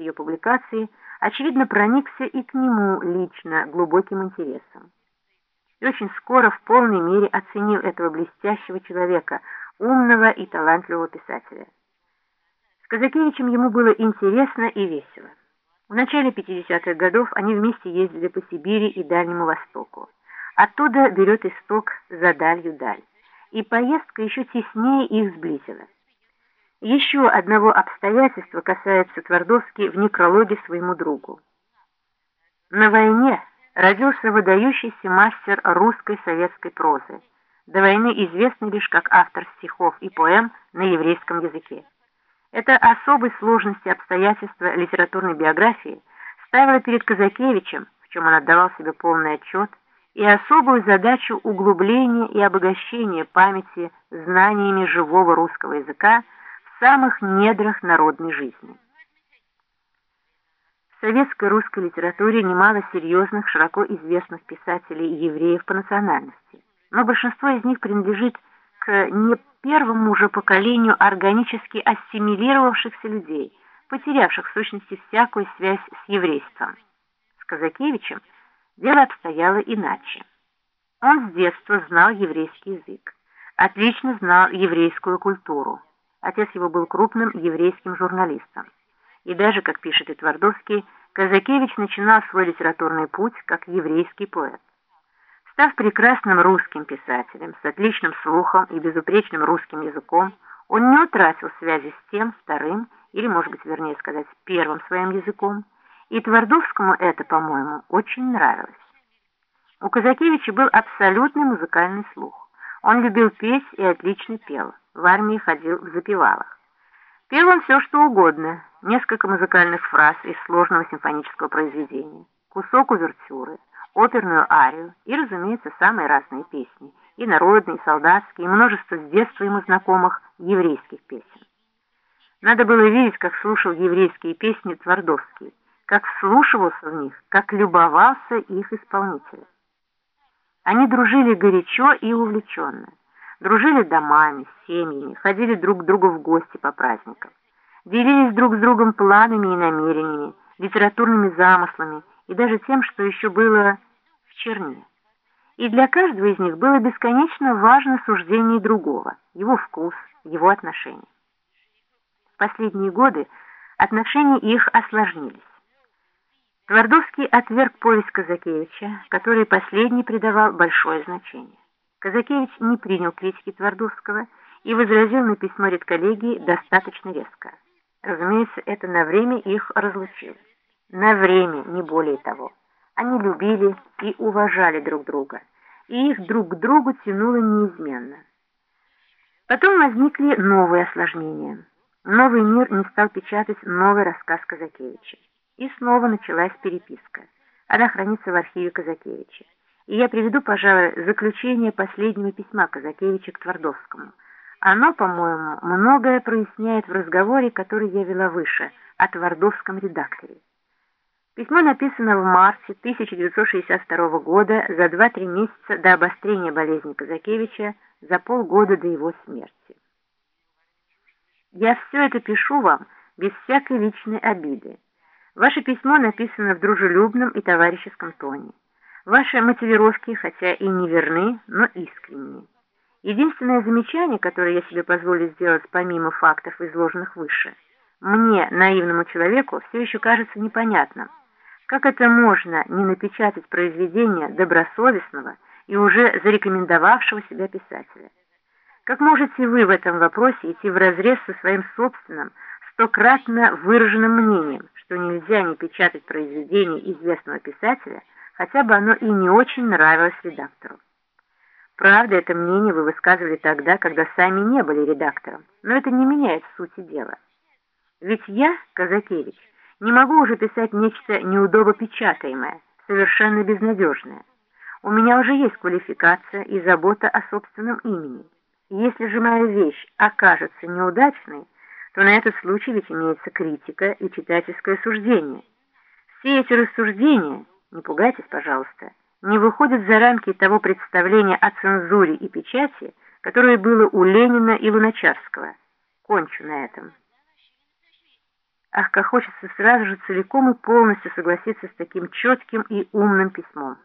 ее публикации, очевидно проникся и к нему лично глубоким интересом. И очень скоро в полной мере оценил этого блестящего человека, умного и талантливого писателя. С Казакевичем ему было интересно и весело. В начале 50-х годов они вместе ездили по Сибири и Дальнему Востоку. Оттуда берет исток за далью даль. И поездка еще теснее их сблизила. Еще одного обстоятельства касается Твардовский в некрологе своему другу. На войне родился выдающийся мастер русской советской прозы, до войны известный лишь как автор стихов и поэм на еврейском языке. Это особой сложности обстоятельства литературной биографии ставило перед Казакевичем, в чем он отдавал себе полный отчет, и особую задачу углубления и обогащения памяти знаниями живого русского языка самых недрах народной жизни. В советской русской литературе немало серьезных, широко известных писателей евреев по национальности, но большинство из них принадлежит к не первому же поколению органически ассимилировавшихся людей, потерявших в сущности всякую связь с еврейством. С Казакевичем дело обстояло иначе. Он с детства знал еврейский язык, отлично знал еврейскую культуру. Отец его был крупным еврейским журналистом. И даже, как пишет и Твардовский, Казакевич начинал свой литературный путь как еврейский поэт. Став прекрасным русским писателем, с отличным слухом и безупречным русским языком, он не утратил связи с тем вторым, или, может быть, вернее сказать, первым своим языком, и Твардовскому это, по-моему, очень нравилось. У Казакевича был абсолютный музыкальный слух. Он любил петь и отлично пел, в армии ходил в запевалах. Пел он все, что угодно, несколько музыкальных фраз из сложного симфонического произведения, кусок увертюры, оперную арию и, разумеется, самые разные песни, и народные, и солдатские, и множество с детства ему знакомых еврейских песен. Надо было видеть, как слушал еврейские песни Твардовский, как вслушивался в них, как любовался их исполнителем. Они дружили горячо и увлеченно, дружили домами, семьями, ходили друг к другу в гости по праздникам, делились друг с другом планами и намерениями, литературными замыслами, и даже тем, что еще было в черне. И для каждого из них было бесконечно важно суждение другого, его вкус, его отношения. В последние годы отношения их осложнились. Твардовский отверг повесть Казакевича, которой последний придавал большое значение. Казакевич не принял критики Твардовского и возразил на письмо редколлегии достаточно резко. Разумеется, это на время их разлучило. На время, не более того. Они любили и уважали друг друга, и их друг к другу тянуло неизменно. Потом возникли новые осложнения. Новый мир не стал печатать новый рассказ Казакевича. И снова началась переписка. Она хранится в архиве Казакевича. И я приведу, пожалуй, заключение последнего письма Казакевича к Твардовскому. Оно, по-моему, многое проясняет в разговоре, который я вела выше, о Твардовском редакторе. Письмо написано в марте 1962 года за 2-3 месяца до обострения болезни Казакевича, за полгода до его смерти. Я все это пишу вам без всякой личной обиды. Ваше письмо написано в дружелюбном и товарищеском тоне. Ваши мотивировки, хотя и не верны, но искренние. Единственное замечание, которое я себе позволю сделать помимо фактов, изложенных выше, мне, наивному человеку, все еще кажется непонятным. Как это можно не напечатать произведение добросовестного и уже зарекомендовавшего себя писателя? Как можете вы в этом вопросе идти вразрез со своим собственным, стократно выраженным мнением, что нельзя не печатать произведение известного писателя, хотя бы оно и не очень нравилось редактору? Правда, это мнение вы высказывали тогда, когда сами не были редактором, но это не меняет сути дела. Ведь я, Казакевич, не могу уже писать нечто неудобопечатаемое, совершенно безнадежное. У меня уже есть квалификация и забота о собственном имени. Если же моя вещь окажется неудачной, то на этот случай ведь имеется критика и читательское суждение. Все эти рассуждения, не пугайтесь, пожалуйста, не выходят за рамки того представления о цензуре и печати, которое было у Ленина и Луначарского. Кончу на этом. Ах, как хочется сразу же целиком и полностью согласиться с таким четким и умным письмом.